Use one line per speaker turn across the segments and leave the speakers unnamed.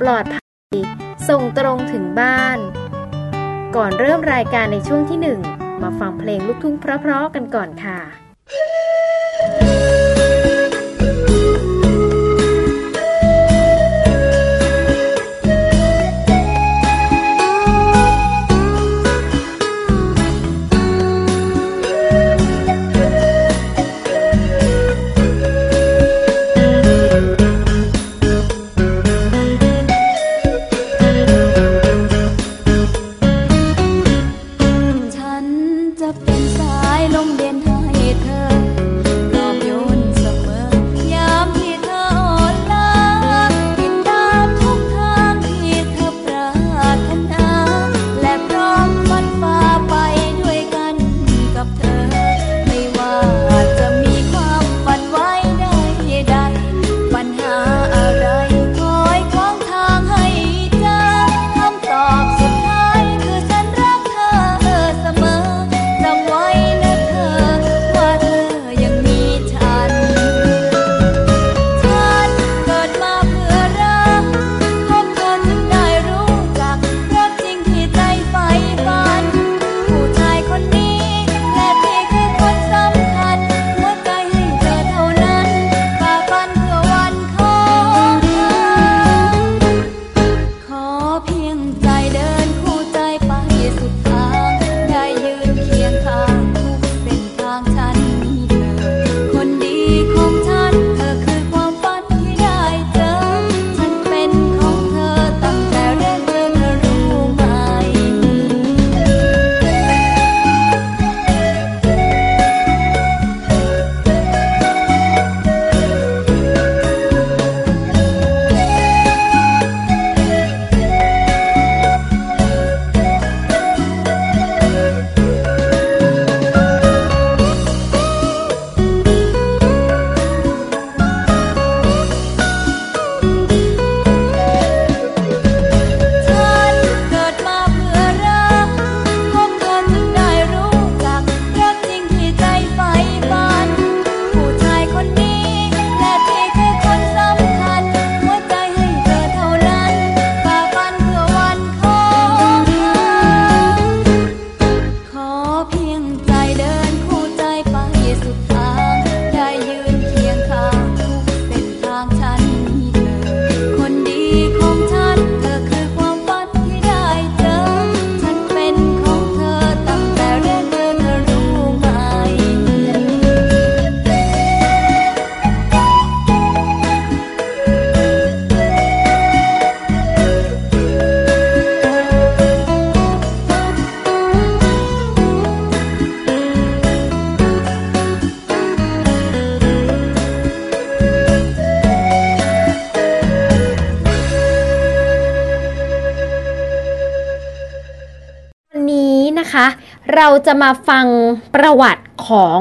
ปลอดภัย ส่งตรงถึงบ้าน ก่อนเริ่มรายการในช่วงที่หนึ่งมาฟังเพลงลูกทุ่งเพราะๆกันก่อนค่ะ
เราจะมาฟังประวัติ
ของ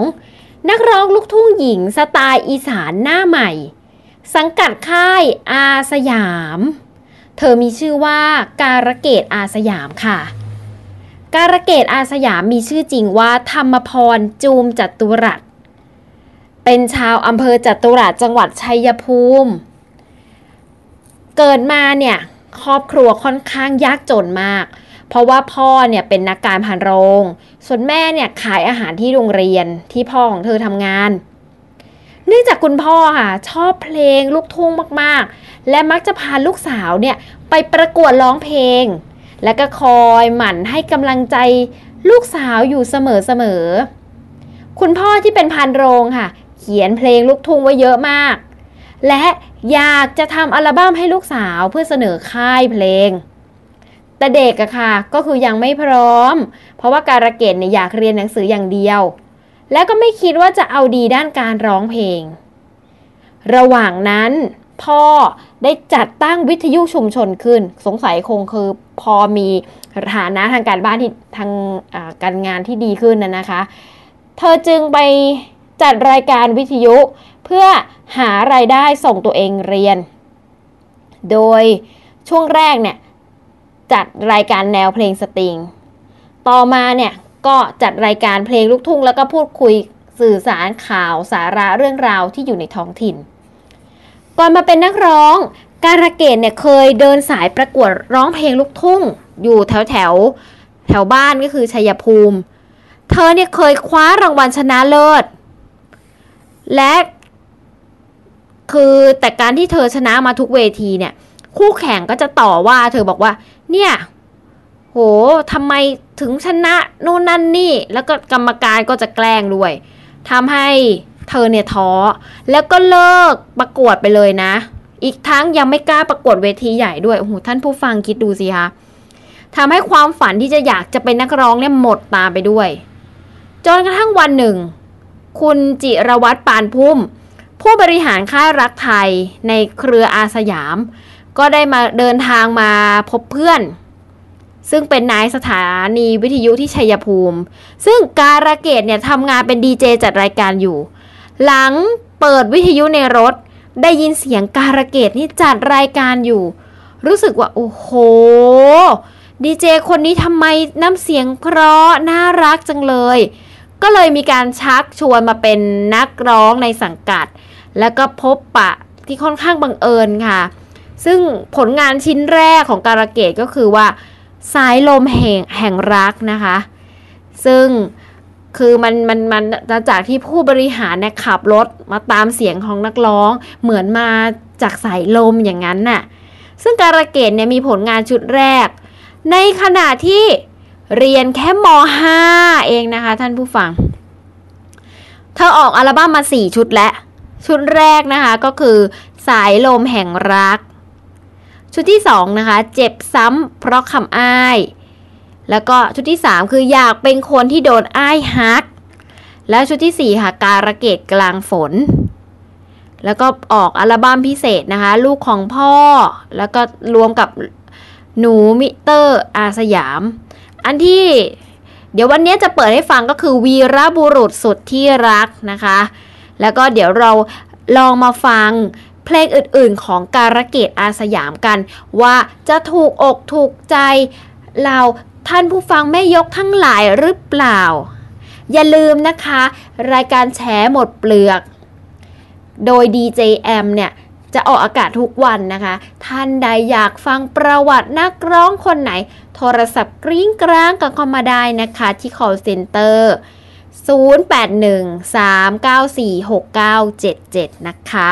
นักร้องลูกทุ่งหญิงสไตล์อีสานหน้าใหม่ สังกัดค่ายอาสยาม
เธอมีชื่อว่าการเกดอาสยามค่ะ การเกดอาสยามมีชื่อจริงว่าธรรมพรจูมจัตุรัสเป็นชาวอำเภอจัตุรัสจังหวัดชัยภูมิ เกิดมาเนี่ยครอบครัวค่อนข้างยากจนมาก เพราะว่าพ่อเนี่ยเป็นนักการพานโรง ส่วนแม่เนี่ยขายอาหารที่โรงเรียนที่พ่อของเธอทำงาน เนื่องจากคุณพ่อค่ะชอบเพลงลูกทุ่งมากๆ และมักจะพาลูกสาวเนี่ยไปประกวดร้องเพลง และก็คอยหมั่นให้กำลังใจลูกสาวอยู่เสมอๆ คุณพ่อที่เป็นพานโรงค่ะ เขียนเพลงลูกทุ่งไว้เยอะมาก และอยากจะทำอัลบั้มให้ลูกสาวเพื่อเสนอค่ายเพลง แต่เด็กอะค่ะ ก็คือยังไม่พร้อม เพราะว่าการะเกดเนี่ยอยากเรียนหนังสืออย่างเดียว และก็ไม่คิดว่าจะเอาดีด้านการร้องเพลง ระหว่างนั้น พ่อได้จัดตั้งวิทยุชุมชนขึ้น สงสัยคงคือพอมีฐานะทางการบ้านที่ทางการงานที่ดีขึ้นนะนะคะ เธอจึงไปจัดรายการวิทยุเพื่อหารายได้ส่งตัวเองเรียน โดยช่วงแรกเนี่ย จัดรายการแนวเพลงสตริง ต่อมาเนี่ยก็จัดรายการเพลงลูกทุ่ง แล้วก็พูดคุยสื่อสารข่าวสาระเรื่องราวที่อยู่ในท้องถิ่น ก่อนมาเป็นนักร้อง การะเกดเนี่ยเคยเดินสายประกวดร้องเพลงลูกทุ่ง อยู่แถวแถวแถวบ้านก็คือชัยภูมิ เธอเนี่ยเคยคว้ารางวัลชนะเลิศ และคือแต่การที่เธอชนะมาทุกเวทีเนี่ย คู่แข่งก็จะต่อว่าเธอบอกว่า เนี่ย โหทำไมถึงชนะนู่นนั่นนี่ แล้วก็กรรมการก็จะแกล้งด้วยทำให้เธอเนี่ยท้อ แล้วก็เลิกประกวดไปเลยนะ อีกทั้งยังไม่กล้าประกวดเวทีใหญ่ด้วยโอ้โหท่านผู้ฟังคิดดูสิคะทำให้ความฝันที่จะอยากจะเป็นนักร้องเนี่ยหมดตาไปด้วย จนกระทั่งวันหนึ่ง คุณจิรวัตรปานพุ่ม ผู้บริหารค่ายรักไทยในเครืออาสยาม ก็ได้มาเดินทางมาพบเพื่อน ซึ่งเป็นนายสถานีวิทยุที่ชัยภูมิ ซึ่งการะเกดเนี่ยทำงานเป็นดีเจจัดรายการอยู่ หลังเปิดวิทยุในรถ ได้ยินเสียงการะเกดนี่จัดรายการอยู่ รู้สึกว่าโอ้โหดีเจคนนี้ทำไมน้ำเสียงเพราะน่ารักจังเลย ก็เลยมีการชักชวนมาเป็นนักร้องในสังกัด แล้วก็พบปะที่ค่อนข้างบังเอิญค่ะ ซึ่งผลงานชิ้นแรกของการะเกดก็คือว่าสายลมแห่งแห่งรักนะคะ ซึ่งคือมันมันมันจากที่ผู้บริหารเนี่ยขับรถมาตามเสียงของนักร้องเหมือนมาจากสายลมอย่างนั้นน่ะ ซึ่งการะเกดเนี่ยมีผลงานชุดแรก ในขณะที่เรียนแค่ม .5 เองนะคะท่านผู้ฟัง เธอออกอัลบั้มมา 4 ชุดและ ชุดแรกนะคะก็คือสายลมแห่งรัก ชุดที่2นะคะเจ็บซ้ำเพราะคำอ้าย แล้วก็ชุดที่ 3 คืออยากเป็นคนที่โดนอ้ายฮัก และชุดที่4ค่ะการะเกดกลางฝน แล้วก็ออกอัลบั้มพิเศษนะคะ ลูกของพ่อ แล้วก็รวมกับหนูมิเตอร์อาสยาม อันที่เดี๋ยววันนี้จะเปิดให้ฟังก็คือวีรบุรุษสุดที่รักนะคะ แล้วก็เดี๋ยวเราลองมาฟัง เพลงอื่นๆของการะเกดอาสยามกัน ว่าจะถูกอกถูกใจเราท่านผู้ฟังแม่ยกทั้งหลายหรือเปล่า อย่าลืมนะคะ รายการแฉหมดเปลือก โดย DJM เนี่ยจะออกอากาศทุกวันนะคะ ท่านใดอยากฟังประวัตินักร้องคนไหน โทรศัพท์กริ้งกร้างกันเข้ามาได้นะคะที่ call center 0813946977 นะคะ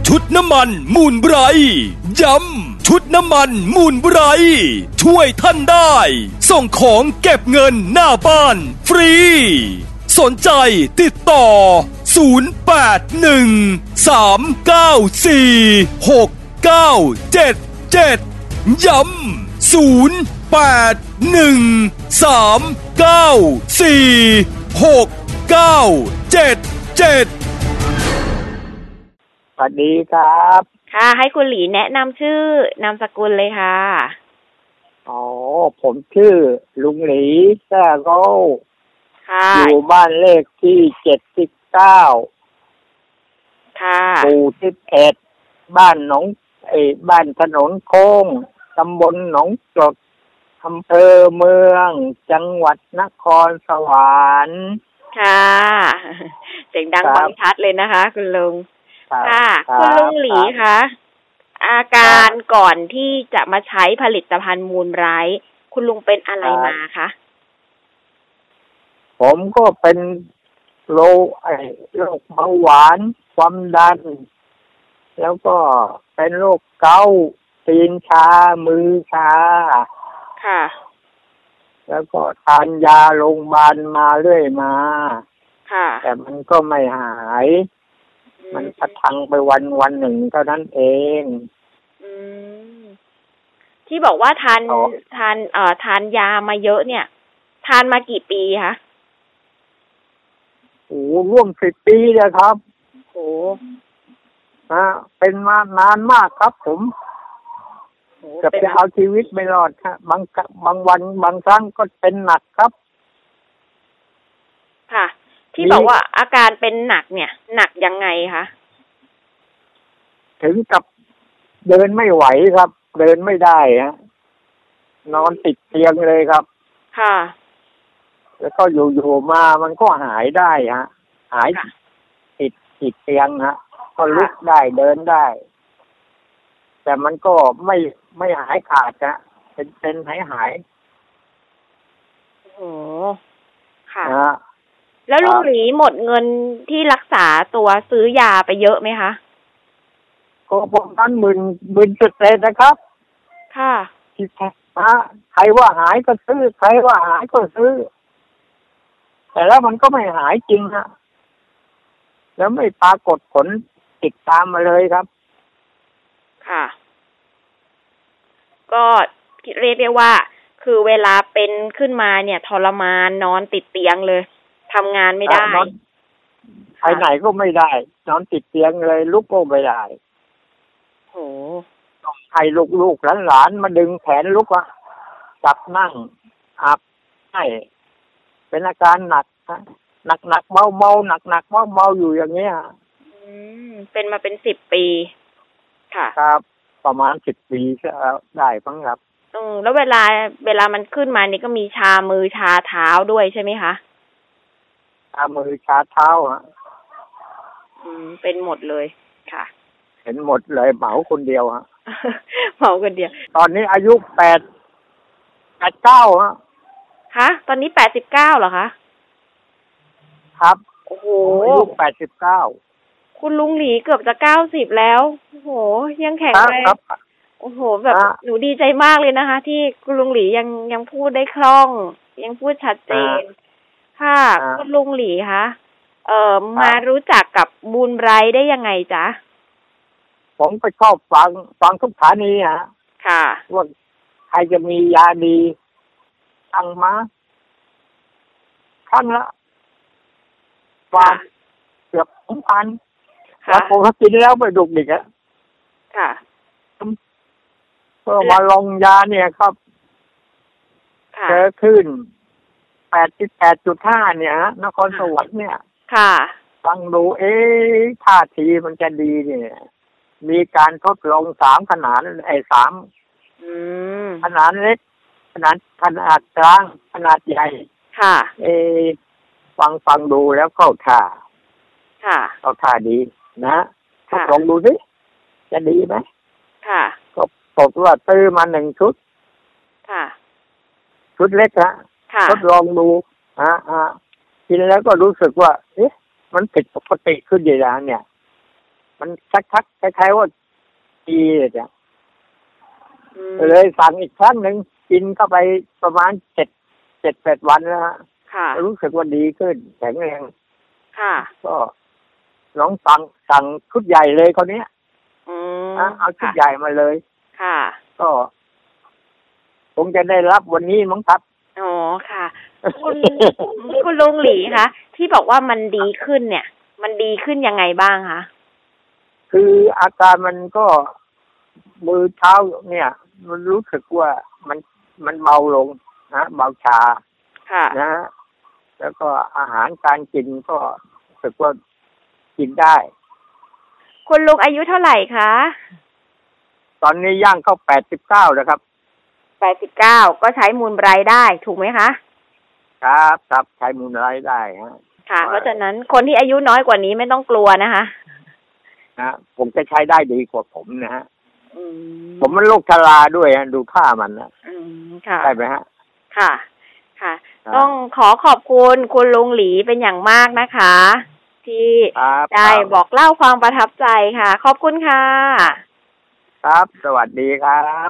ชุดน้ำมันมูลไบรย้ำชุดน้ำมันมูลไบรช่วยท่านได้ ส่งของเก็บเงินหน้าบ้าน ฟรี สนใจติดต่อ 081-394-6977 ย้ำ
081-394-6977 วัสดีครับ
ค่ะ ให้คุณหลีแนะนำชื่อนามสกุลเลยค่ะ
อ๋อ ผมชื่อ ลุงหลีแซ่โก้
ค่ะ
อยู่บ้านเลขที่เจ็ดสิบเก้า
ค่ะ
หมู่สิบเอ็ดบ้านหนองไอ้บ้านถนนโค้งตำบลหนองจดอำเภอเมือง จังหวัดนครสวรรค์
ค่ะ เสียงดังฟังชัดเลยนะคะ คุณลุง ค่ะ
รับ
คุณลุงหลี
รับ
คะอาการก่อนที่จะมาใช้ผลิตภัณฑ์มูลไบรท์คุณลุงเป็นอะไรมาคะ
ผมก็เป็นโรคไอ้โรคเบาหวาน ความดัน แล้วก็เป็นโรคเกาต์ตีนชา มือชา
ค่ะ
แล้วก็ทานยาโรงพยาบาลมาเรื่อยมา
ค่ะ
แต่มันก็ไม่หาย มันกระทังไปวันวันหนึ่งเท่านั้นเอง
อืมที่บอกว่าทาน
อ๋อ
ทานเอ่อทานยามาเยอะเนี่ย ทานมากี่ปีคะ
โอ้ร่วมสิบปีเลยครับ
โห
นะเป็นมานานมากครับผม
โห
เกับ
เป็น
จะเอาชีวิตไม่รอดครับบางกะบางวันบางครั้งก็เป็นหนักครับ
ค่ะ ที่
มี
บอกว่าอาการเป็นหนักเนี่ย หนักยังไงคะ
ถึงกับเดินไม่ไหวครับ เดินไม่ได้ฮะนอนติดเตียงเลยครับ
ค่ะ
แล้วก็อยู่ๆมามันก็หายได้ฮะหาย
ค่ะ
ติดติดเตียงฮะก็ลุกได้เดินได้ แต่มันก็ไม่ไม่หายขาดนะเป็นเป็นหายหาย
โอ้โหค่ะ
นะฮะ
แล้วลุ
ค
ง
รับ
หลีหมดเงินที่รักษาตัวซื้อยาไปเยอะไหมคะ
ก็พวกนั้นหมื่นหมื่นจุดเศษนะครับ
ค่ะ
ที่แท้นะใครว่าหายก็ซื้อใครว่าหายก็ซื้อ แต่แล้วมันก็ไม่หายจริงฮะแล้วไม่ปรากฏผลติดตามมาเลยครับ
ค่ะ ก็เรียกได้ว่า คือเวลาเป็นขึ้นมาเนี่ย ทรมานนอนติดเตียงเลย ทำงานไม่ได้
นอนไปไหนก็ไม่ได้ นอนติดเตียงเลยลุกก็ไม่ได้
โห
ให้ลูกๆหลานๆมาดึงแขนลุกอะจับนั่งอาบให้เป็นอาการหนักฮะหนักหนักเบาเบาหนักหนักเบาเบาอยู่อย่างเงี้ย
อืมเป็นมาเป็นสิบปี ค่ะ
ครับ ประมาณสิบปีก็ได้มั้งครับ
อืมแล้วเวลาเวลามันขึ้นมานี่ก็มีชามือชาเท้าด้วยใช่ไหมคะ
ชามือชาเท้าฮะ
อืม เป็นหมดเลยค่ะ
เห็นหมดเลยเหมาคนเดียวฮะ
เมาคนเดียว
ตอนนี้อายุแปดแปดเก้าฮะ
คะตอนนี้แปดสิบเก้าเหรอคะ
ครับ
โอ้โห
ผมอายุแปดสิบเก้า
คุณลุงหลีเกือบจะเก้าสิบแล้ว โอ้โห ยังแข็ง
ครับ
แรง
ครับ
โอ้โห แบบ
อะ
หนูดีใจมากเลยนะคะ ที่คุณลุงหลียังยังพูดได้คล่อง ยังพูดชัดเจน ค่ะ
อ่า
คุณลุงหลีคะเอ่อมารู้จักกับบูนไบรท์ได้ยังไงจ๊ะ
ผมก็ชอบฟังฟังทุกสถานีฮะ
ค่ะ
ว่าใครจะมียาดีตั้งมาครั้งละวางเกือบสองพัน
ค่ะ
แล้วผมก็กินแล้วไม่ดุกดิกอะ
ค่ะ
ก็มาลองยาเนี่ยครับ
ค่ะ
เจอขึ้น แปดสิบแปดจุดห้าเนี่ยฮะนครสวรรค์เนี่ย
ค่ะ
ฟังดูเอ๊ะท่าทีมันจะดีเนี่ย มีการทดลองสามขนาดไอ้สาม
อืม
ขนาดเล็กขนาดขนาดกลางขนาดใหญ่
ค่ะ
เอะฟังฟังดูแล้วเข้าท่า
ค่ะ
เข้าท่าดีนะท
ค่ะ
ดลองดูสิจะดีไหม
ค่ะ
ก็ปรากฏว่าซื้อมาหนึ่งชุด
ค่ะ
ชุดเล็กฮะ
ค่ะ
ทดลองดูฮะฮะกินแล้วก็รู้สึกว่า เอ๊ะ มันผิดปกติขึ้นอยู่แล้วเนี่ย มันชักๆคล้ายๆว่าดีเลยจ้ะ
อืม
เลยสั่งอีกครั้งหนึ่งกินเข้าไปประมาณเจ็ดเจ็ดแปดวันแล้วฮะ
ค่ะ
รู้สึกว่าดีขึ้น แข็งแรง
ค่ะ
ก็น้องสั่งสั่งชุดใหญ่เลยเขาวเนี้ย
อืม
นะเอาชุด
ค่ะ
ใหญ่มาเลย
ค่ะ
ก็คงจะได้รับวันนี้มั้งครับ
อ๋อค่ะ คุณคุณลุงหลีคะที่บอกว่ามันดีขึ้นเนี่ย มันดีขึ้นยังไงบ้างคะ
คืออาการมันก็มือเท้าเนี่ย มันรู้สึกว่ามันมันเบาลงนะเบาชา
ค่ะ
นะฮะแล้วก็อาหารการกินก็รู้สึกว่ากินได้
คุณลุงอายุเท่าไหร่คะ
ตอนนี้ย่างเข้าแปดสิบเก้าแล้วครับ
แปดสิบเก้าก็ใช้มูลไบรท์ได้ถูกไหมคะ
ครับครับใช้มูลไลท์ได้ฮะ
ค่ะ
ว่า
เพราะฉะนั้นคนที่อายุน้อยกว่านี้ไม่ต้องกลัวนะคะ
นะผมจะใช้ได้ดีกว่าผมนะฮะ
อืม
ผมมันโรคชราด้วยฮะดูท่ามันนะ
อืมค่ะ
ได้ไหมฮะ
ค่ะ ค่ะ
ครับ
ต้องขอขอบคุณคุณลุงหลีเป็นอย่างมากนะคะ ที่
ครับ
ได้
ครับ
บอกเล่าความประทับใจค่ะ ขอบคุณค่ะ
ครับ สวัสดีครับ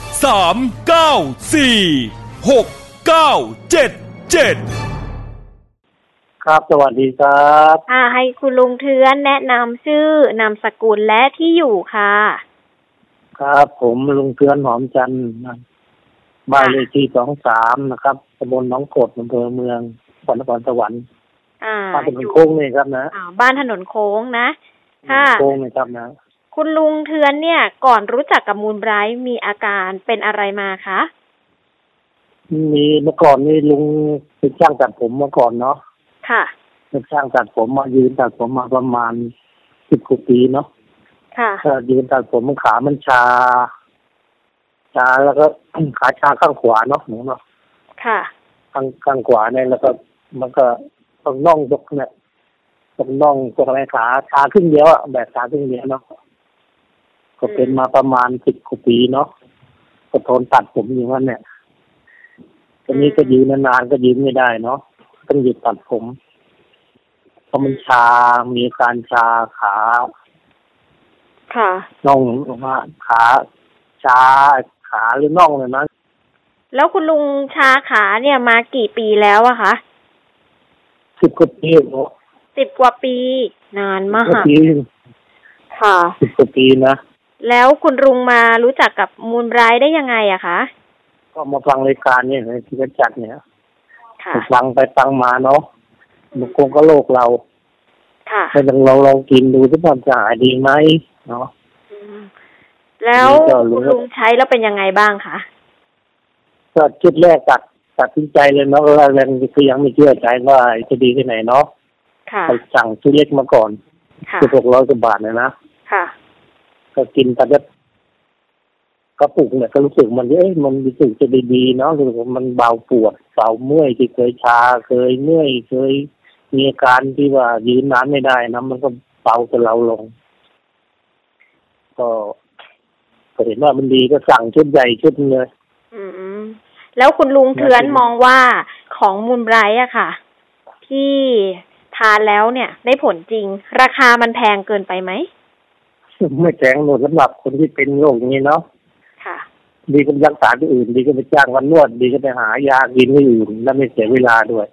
3 9 4 6 9 7 7
ครับสวัสดีครับ
อ่าให้คุณลุงเทือนแนะนำชื่อนามสกุลและที่อยู่ค่ะ
ครับผมลุงเทือนหอมจันทร์นะบ้านเลขที่สองสามนะครับตำบลหน้องกดอำเภอเมืองจังหวัดนครสวรรค์
อ่า
บ้านถน
อนยู่
โค้งนี่ครับนะ
อ่าบ้านถนนโค้งนะค่ะ
โค้งนี่ครับนะ
คุณลุงเทือนเนี่ย ก่อนรู้จักกับมูลไบรท์มีอาการเป็นอะไรมาคะ
มีเมื่อก่อนนี่ลุงเป็นช่างตัดผมเมื่อก่อนเนาะ
ค่ะ
เป็นช่างตัดผมมายืนตัดผมมาประมาณสิบกว่าปีเนาะ
ค่ะ
ก็ยืนตัดผมมันขามันชา ชาแล้วก็ขาชาข้างขวาเนาะหนูเนาะ
ค่ะ
ข้างข้างขวาเนี่ยแล้วก็มันก็ตรงน่องยกเนี่ยตรงน่องตรงอะไรขาขาครึ่งเดียวอะแบบขาครึ่งเดียวเนาะ ก็เป็นมาประมาณสิบกว่าปีเนาะก็ทนตัดผมอย่างนั้นเนี่ยตอนนี้ก็ยืนนานๆก็ยืนไม่ได้เนาะต้องหยุดตัดผมเพราะมันชา มีอาการชาขา
ค่ะ
น่องว่าขาชาขาหรือน่องเลยนะ
แล้วคุณลุงชาขาเนี่ยมากี่ปีแล้วอะคะ
สิบกว่าปีเนาะ
สิบกว่าปี นานมา
สิบกว่ากปี
ค่ะ
สิบกว่าปีนะ
แล้วคุณลุงมารู้จักกับมูลไบรท์ได้ยังไงอะคะ
ก็มาฟังรายการเนี่ยที่เขาจัดเนี่ย
ค่ะ
ฟังไปฟังมาเนาะมันคงก็โลกเรา
ค่ะ
ให้ลองลองลองกินดูที่มันจะหายดีไหมเนาะ
อืมแล้ว
นี่ก็รู้
คุณลุงใช้แล้วเป็นยังไงบ้างคะ
ก็จุดแรกตัดตัดสินใจเลยเนาะว่าแรงคือยังไม่เชื่อใจว่าจะดีที่ไหนเนาะ
ค่ะ
ไปสั่งชุดเล็กมาก่อน
ค่ะ
คือหกร้อยกว่าบาทเนี่ยนะ
ค่ะ
ก็กินไปก็กระปุกเนี่ยก็รู้สึกมันเอ๊ะมันรู้สึกจะดีๆเนาะรู้สึกว่ามันเบาปวดเบาเมื่อยที่เคยชาเคยเมื่อยเคยมีอาการที่ว่ายืนนานไม่ได้นะมันก็เบาจะเราลงก็ก็เห็นว่ามันดีก็สั่งชุดใหญ่ชุดหนึงเลย
อืมแล้วคุณลุงเทือนมองว่าของมูลไบรท์อะค่ะ ที่ทานแล้วเนี่ย ได้ผลจริง ราคามันแพงเกินไปไหม
ไม่แข็งหนดสำหรับคนที่เป็นโรคอย่างนี้เนาะ
ค่ะ
ดีก็ไปรักษาที่อื่น ดีก็ไปจ้างวันนวด ดีก็ไปหายากินที่อื่น แล้วไม่เสียเวลาด้วย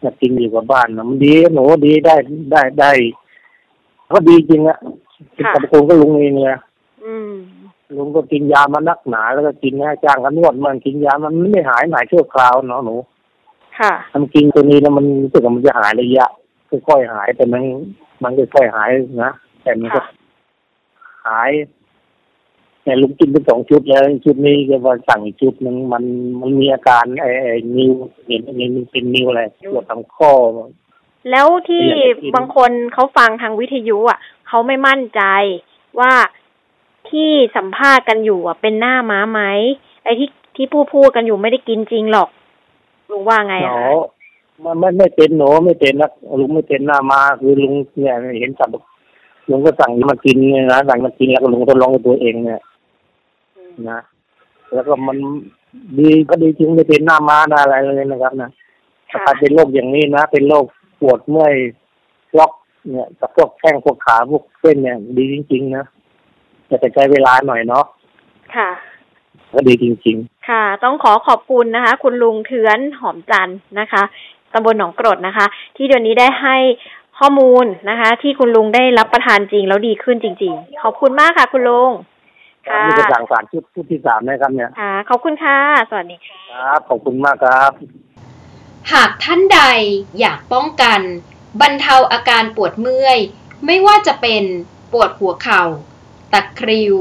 อยากกินอยู่กับบ้านนะมันดีหนูดีได้ได้ได้ ก็ดีจริงอะ
ค่ะ
กับคนก็ลุงเองเลย
อืม
ลุงก็กินยามานักหนา แล้วก็กินให้จ้างกันนวดมันกินยามันไม่หายหายชั่วคราวเนาะหนู
ค่ะ
ทำกินตัวนี้แล้วมันรู้สึกว่ามันจะหายระยะค่อยๆหายแต่มันมันค่อยๆหายนะแต่มันก็
ค่ะ
หายเนี่ยลุงกินไปสองชุดแล้วชุดนี้ก็ว่าสั่งอีกชุดหนึ่งมันมันมีอาการไอ้ไอ้นิ้วเห็นเห็นมันเป็นนิ้วอะไรปวดตามข้อ
แล้วที่
อยากจะกิน
บางคนเขาฟังทางวิทยุอะเขาไม่มั่นใจว่าที่สัมภาษณ์กันอยู่อะเป็นหน้าม้าไหมไอ้ที่ที่พูดพูดกันอยู่ไม่ได้กินจริงหรอกลุงว่าไง
หน
อะ
อ
คะ
มันไม่ไม่เป็นหนูไม่เป็นนักลุงไม่เป็นหน้ามาคือลุงเนี่ยเห็นสับ ลุงก็สั่งมากินเนี่ยนะสั่งมากินแล้วก็ลุงทดลองกับตัวเองเนี่ย
อืม
นะแล้วก็มันดีก็ดีจริงไม่เป็นหน้าม้าหน้าอะไรเลยนะครับนะถ้า
ค่ะ
ใครเป็นโรคอย่างนี้นะ เป็นโรคปวดเมื่อยล็อกเนี่ยกับพวกแข้งพวกขาพวกเส้นเนี่ย ดีจริง ๆ นะแต่จะใช้เวลาหน่อยเนาะ
ค่ะ
ก็ดีจริง
ค่ะ ต้องขอขอบคุณนะคะ คุณลุงเทือนหอมจันทร์นะคะตำบลหนองกรดนะคะ ที่เดี๋ยวนี้ได้ให้ ข้อมูลนะคะ ที่คุณลุงได้รับประทานจริงแล้วดีขึ้นจริง ๆ ขอบคุณมากค่ะ คุณลุงค่ะ
นี่จะสั่งสารชุดชุดที่สามนะครับเนี่ย
ค่ะขอบคุณค่ะ สวัสดีค่ะ
ครับขอบคุณมากครับ
หากท่านใดอยากป้องกัน บรรเทาอาการปวดเมื่อย ไม่ว่าจะเป็นปวดหัวเข่า ตะคริว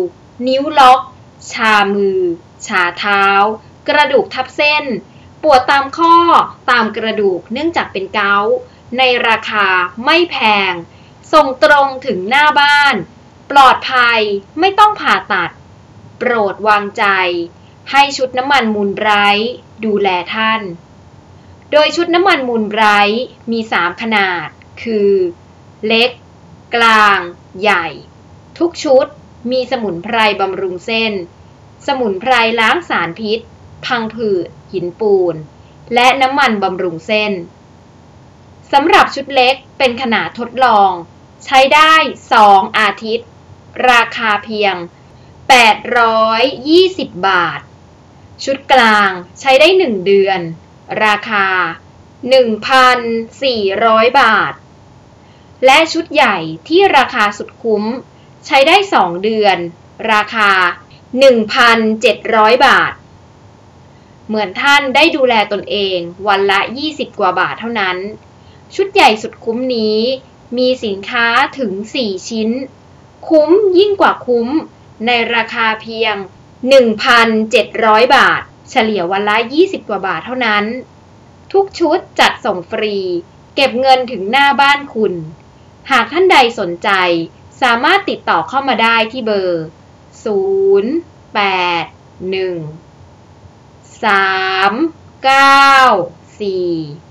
นิ้วล็อก ชามือ ชาเท้า กระดูกทับเส้น ปวดตามข้อตามกระดูกเนื่องจากเป็นเกาต์ ในราคาไม่แพง ส่งตรงถึงหน้าบ้าน ปลอดภัยไม่ต้องผ่าตัด โปรดวางใจ ให้ชุดน้ำมันมูลไบรท์ดูแลท่าน โดยชุดน้ำมันมูลไบรท์มี 3 ขนาด คือ เล็ก กลาง ใหญ่ ทุกชุดมีสมุนไพรบำรุงเส้น สมุนไพรล้างสารพิษ พังผืดหินปูน และน้ำมันบำรุงเส้น สำหรับชุดเล็กเป็นขนาดทดลอง ใช้ได้ 2 อาทิตย์ ราคาเพียง 820 บาท ชุดกลางใช้ได้ 1 เดือน ราคา 1,400 บาท และชุดใหญ่ที่ราคาสุดคุ้ม ใช้ได้ 2 เดือน ราคา 1,700 บาท เหมือนท่านได้ดูแลตนเองวันละ 20 กว่าบาทเท่านั้น ชุดใหญ่สุดคุ้มนี้ มีสินค้าถึง 4 ชิ้น คุ้มยิ่งกว่าคุ้ม ในราคาเพียง 1,700 บาท เฉลี่ยวันละ 20 กว่าบาทเท่านั้น ทุกชุดจัดส่งฟรี เก็บเงินถึงหน้าบ้านคุณ หากท่านใดสนใจ สามารถติดต่อเข้ามาได้ที่เบอร์ 0 8 1 3 9 4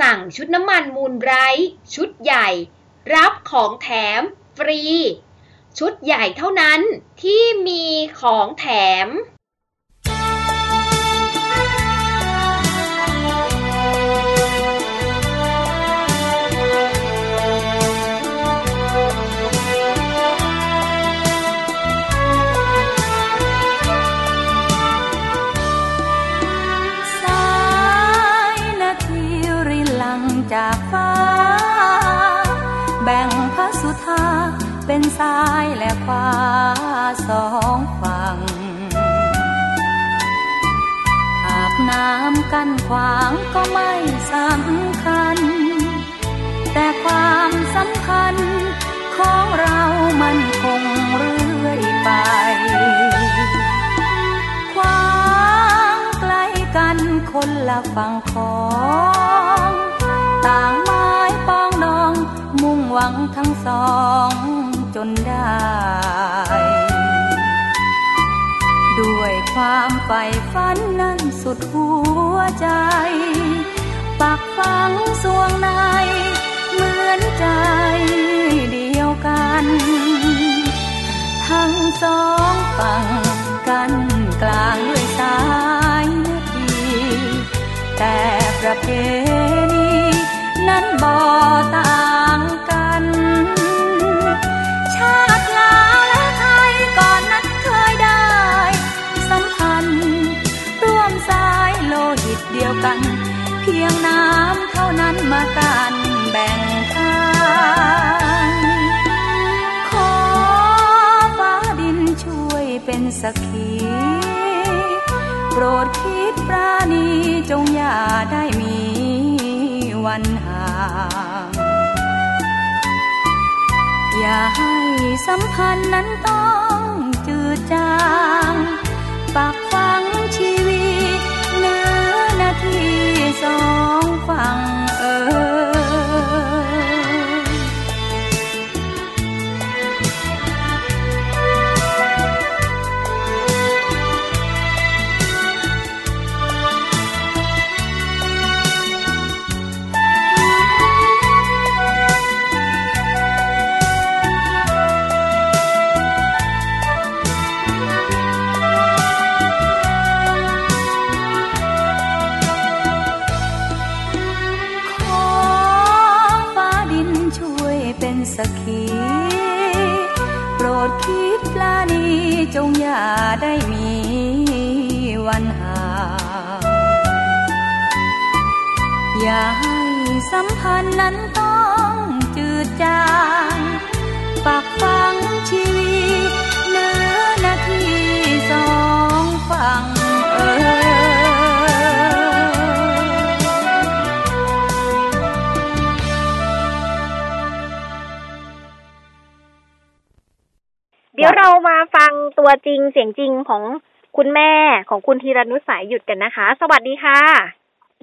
สั่งชุดน้ำมันมูลไบรท์ชุดใหญ่ รับของแถมฟรี ชุดใหญ่เท่านั้นที่มีของแถม
สองฝั่ง หากน้ำกั้นขวางก็ไม่สำคัญ แต่ความสัมพันธ์ของเรามันคงเรื่อยไปความไกลกันคนละฝั่งของต่างไม้ปองดองมุ่งหวังทั้งสองจนได้ ด้วยความใฝ่ฝันนั้นสุดหัวใจ ปักฝังสวงใน เหมือนใจเดียวกัน ทั้งสองฝั่งกันกลางด้วยสายนาทีแต่ประเพณีนั้นบ ให้สัมพันธ์นั้นต้องจืดจาง พันธ์นั้นต้องจืดจางฝากฟังชีวิตเนื้อนาทีสองฝั่งเออ
เดี๋ยวเรามาฟังตัวจริงเสียงจริงของคุณแม่ของคุณธีรนุสายหยุดกันนะคะ สวัสดีค่ะ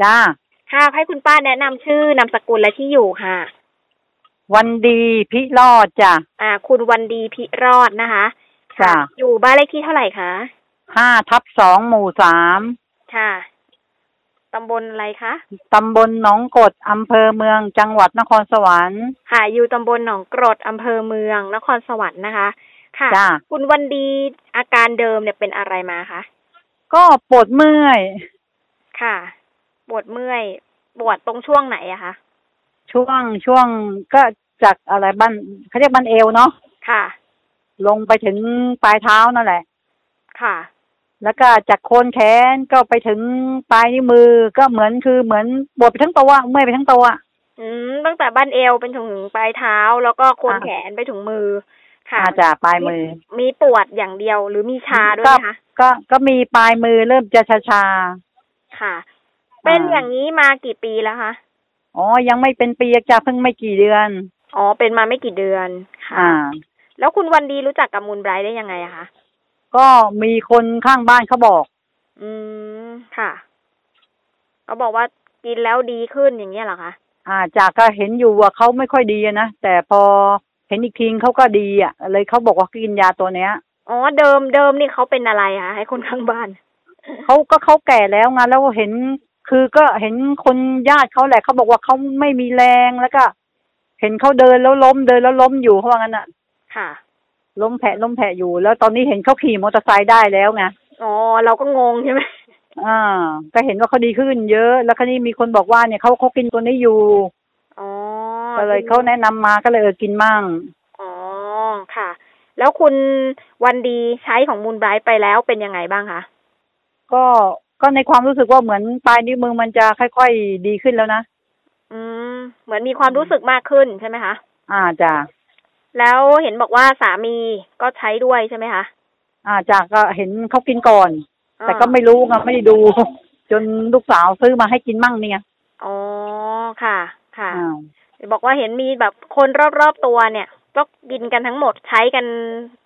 จ้า
ค่ะให้คุณป้าแนะนำชื่อนามสกุลและที่อยู่ค่ะ
วันดีพิรอดจ้ะ
อ่า คุณวันดีพิรอดนะคะ
จ้ะ
อยู่บ้านเลขที่เท่าไหร่คะ
ห้าทับสองหมู่สาม
ค่ะตำบลอะไรคะ
ตำบลหนองกดอำเภอเมือง จังหวัดนครสวรรค์
ค่ะ อยู่ตำบลหนองกรดอำเภอเมือง นครสวรรค์นะคะ ค่ะ
จ้ะ
คุณวันดีอาการเดิมเนี่ยเป็นอะไรมาคะ
ก็ปวดเมื่อย
ค่ะ ปวดเมื่อย ปวดตรงช่วงไหนอะคะ
ช่วงช่วงก็จากอะไรบ้านเขาเรียกบ้านเอวเนาะ
ค่ะ
ลงไปถึงปลายเท้านั่นแหละ
ค่ะ
แล้วก็จากโคนแขนก็ไปถึงปลายนิ้วมือก็เหมือนคือเหมือนปวดไปทั้งตัวเมื่อยไปทั้งตัว
อืมตั้งแต่บ้านเอวเป็นถึงปลายเท้า แล้วก็โคน
อ่า
แขนไปถึงมือ ค่ะ
อาจากปลายมือ
มีปวดอย่างเดียวหรือมีชาด้วยไหมคะ
ก็ก็มีปลายมือเริ่มจะชาชา
ค่ะ เป็น
อ่า
อย่างนี้มากี่ปีแล้วคะ
ๆอ๋อ ยังไม่เป็นปีจ้ะเพิ่งไม่กี่เดือน
อ๋อ เป็นมาไม่กี่เดือน ค่ะ
อ่า
แล้วคุณวันดีรู้จักกับมูลไบรท์ได้ยังไงอะคะ
ก็มีคนข้างบ้านเขาบอก
อืม ค่ะ เขาบอกว่ากินแล้วดีขึ้นอย่างเงี้ยเหรอคะ
อ่า จากก็เห็นอยู่ว่าเขาไม่ค่อยดีอะนะ แต่พอเห็นอีกทีเขาก็ดีอะ เลยเขาบอกว่ากินยาตัวเนี้ย
อ๋อ เดิมเดิมนี่เขาเป็นอะไรคะให้คนข้างบ้าน
เขาก็เขาแก่แล้วไงแล้วเห็น คือก็เห็นคนญาติเขาแหละเขาบอกว่าเขาไม่มีแรงแล้วก็ เห็นเขาเดินแล้วล้มเดินแล้วล้มอยู่เขาว่างั้นอะ
ค่ะ
ล้มแผลล้มแผลอยู่ แล้วตอนนี้เห็นเขาขี่มอเตอร์ไซค์ได้แล้วไง
อ๋อเราก็งงใช่ไหม
อ่าก็เห็นว่าเขาดีขึ้นเยอะ แล้วคราวนี้มีคนบอกว่าเนี่ยเขาเขากินตัวนี้อยู่
อ๋อ
ก็เลยเขาแนะนำมาก็เลยเออกินมั่ง
อ๋อค่ะ แล้วคุณวันดีใช้ของมูลไบรท์ไปแล้วเป็นยังไงบ้างคะ
ก็ ก็ในความรู้สึกว่าเหมือนปลายนิ้วมือมันจะค่อยๆดีขึ้นแล้วนะ
อืมเหมือนมีความรู้สึกมากขึ้นใช่ไหมคะ
อ่าจ้ะ
แล้วเห็นบอกว่าสามีก็ใช้ด้วยใช่ไหมคะ
อ่าจากก็เห็นเขากินก่อน
อ่า
แต่ก็ไม่รู้ไงไม่ได้ดู จนลูกสาวซื้อมาให้กินมั่งเนี่ย
อ๋อค่ะ ค่ะ
อ่า
บอกว่าเห็นมีแบบคนรอบๆตัวเนี่ยก็กินกันทั้งหมดใช้กัน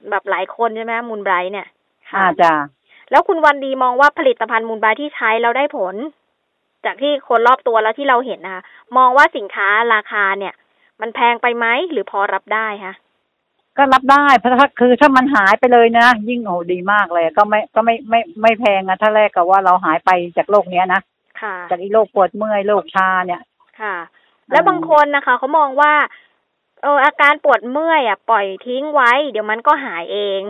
แบบหลายคนใช่ไหมมูลไบรท์เนี่ย
อ่าจ้ะ
แล้วคุณวันดีมองว่าผลิตภัณฑ์มูลไบรท์ที่ใช้แล้วได้ผล จากที่คนรอบตัวแล้วที่เราเห็นนะคะมองว่าสินค้าราคาเนี่ย มันแพงไปไหมหรือพอรับได้คะ
ก็รับได้เพราะถ้าคือถ้ามันหายไปเลยนะ ยิ่งโอ้ดีมากเลย ก็ไม่ก็ไม่ไม่ไม่แพงอะถ้าแรกกับว่าเราหายไปจากโรคเนี้ยนะ
ค่ะ
จากอีโรคปวดเมื่อยโรคชาเนี่ย
ค่ะ แล้วบางคนนะคะเขามองว่าเอออาการปวดเมื่อยอะปล่อยทิ้งไว้ เดี๋ยวมันก็หายเอง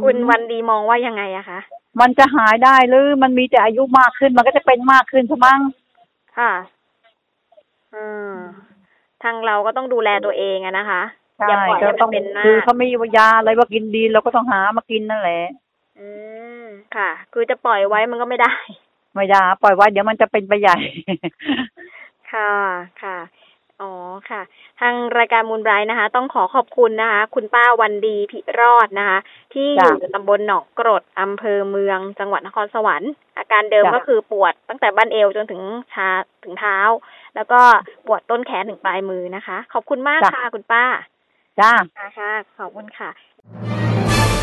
คุณวันดีมองว่ายังไงอะคะ
มันจะหายได้หรือมันมีแต่อายุมากขึ้นมันก็จะเป็นมากขึ้นใช่มั้ง
ค่ะ อืม ทางเราก็ต้องดูแลตัวเองอะนะคะ
ใช่
อย่าปล่อย
ก็
ให้มั
ต้อนง
เป็นมา
คือกเขาไม่ยาอะไรว่ากินดีเราก็ต้องหามากินนั่นแหละ
อืม ค่ะ คือจะปล่อยไว้มันก็ไม่ได้
ไม่ได้ปล่อยไว้เดี๋ยวมันจะเป็นไปใหญ่
ค่ะ ค่ะ อ๋อค่ะ ทางรายการมูลไบรท์นะคะ ต้องขอขอบคุณนะคะ คุณป้าวันดีพิรอดนะคะ ที่อ
จ้ะ
ยู่ตำบลหนองกรดอำเภอเมืองจังหวัดนครสวรรค์อาการเดิม
จ้ะ
ก็คือปวดตั้งแต่บั้นเอวจนถึงชาถึงเท้า แล้วก็ปวดต้นแขนถึงปลายมือนะคะ ขอบคุณมากค่ะคุณป้า
จ้า
ค่ะค่ะขอบคุณค่ะ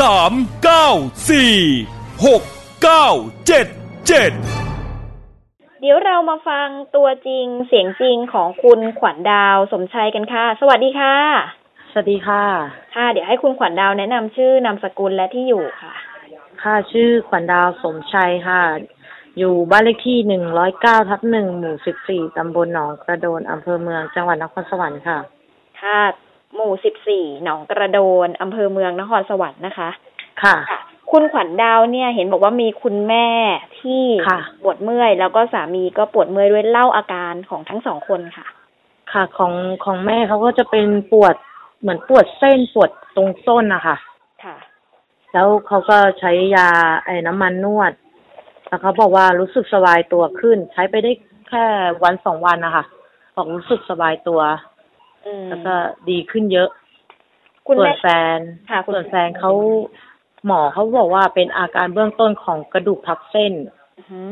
สามเก้าสี่หกเก้าเจ็ดเจ็ด
เดี๋ยวเรามาฟังตัวจริงเสียงจริงของคุณขวัญดาวสมชัยกันค่ะ สวัสดีค่ะ
สวัสดีค่ะ
ค่ะ เดี๋ยวให้คุณขวัญดาวแนะนำชื่อนามสกุลและที่อยู่ค่ะ
ค่ะชื่อขวัญดาวสมชัยค่ะออยู่บ้านเลขที่หนึ่งร้อยเก้าทับหนึ่งหมู่สิบสี่ตำบลหนองกระโดนอำเภอเมืองจังหวัดนครสวรรค์ค่ะ
ค่ะ หมู่สิบสี่หนองกระโดนอำเภอเมืองนครสวรรค์นะคะ
ค่ะ
คุณขวัญดาวเนี่ยเห็นบอกว่ามีคุณแม่ที่
ค่ะ
ปวดเมื่อย แล้วก็สามีก็ปวดเมื่อยด้วยเล่าอาการของทั้งสองคนค่ะ
ค่ะของของแม่เขาก็จะเป็นปวดเหมือนปวดเส้นปวดตรงส้นนะคะ
ค่ะ
แล้วเขาก็ใช้ยาไอ้น้ำมันนวดแล้วเขาบอกว่ารู้สึกสบายตัวขึ้น ใช้ไปได้แค่วันสองวันนะคะบอกรู้สึกสบายตัว
อืม
แล้วก็ดีขึ้นเยอะ
คุณ
ส่ว
แม่
นแฟน
ค่ะคุณ
ส่วนแฟนเขาหมอเขาบอกว่าเป็นอาการเบื้องต้นของกระดูกทับเส้น
อือหือ